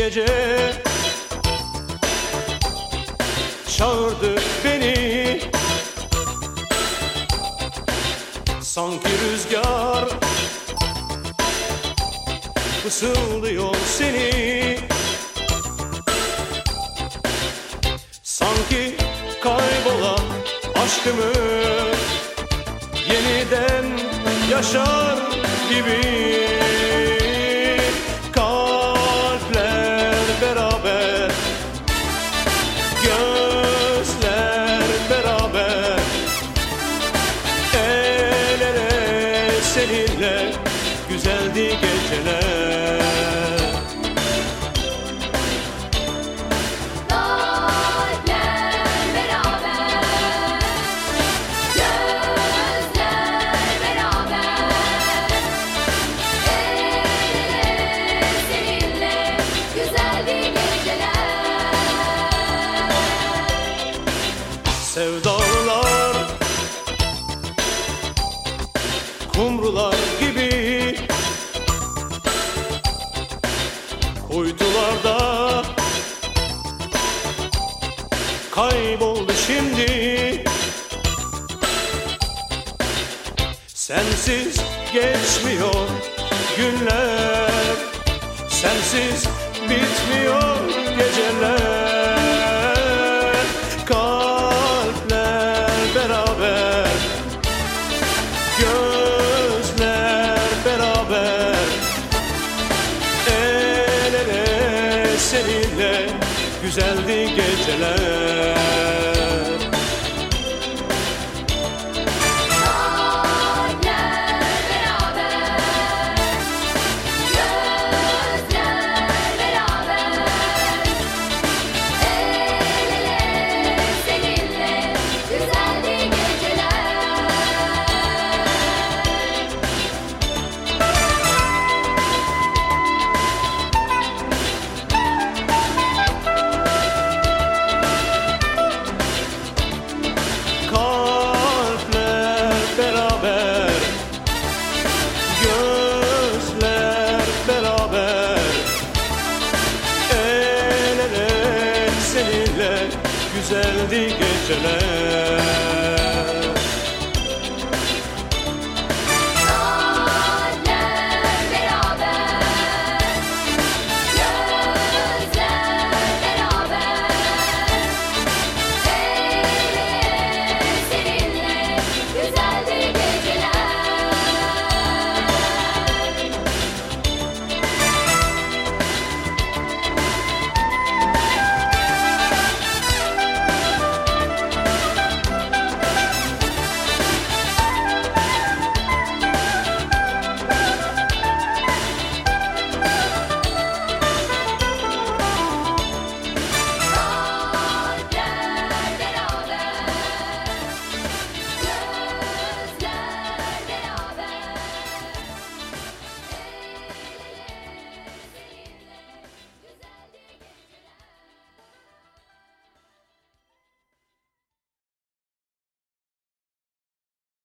gece. Çağırdı beni. Sanki rüzgar Fısıldıyor seni. Sanki kaybolan aşkımı Yeniden yaşar gibi seninle Güzeldi geceler. Kalpler Kumrular gibi Kuytularda Kayboldu şimdi. Sensiz geçmiyor günler Sensiz bitmiyor Güzeldi geceler Güzeldi geceler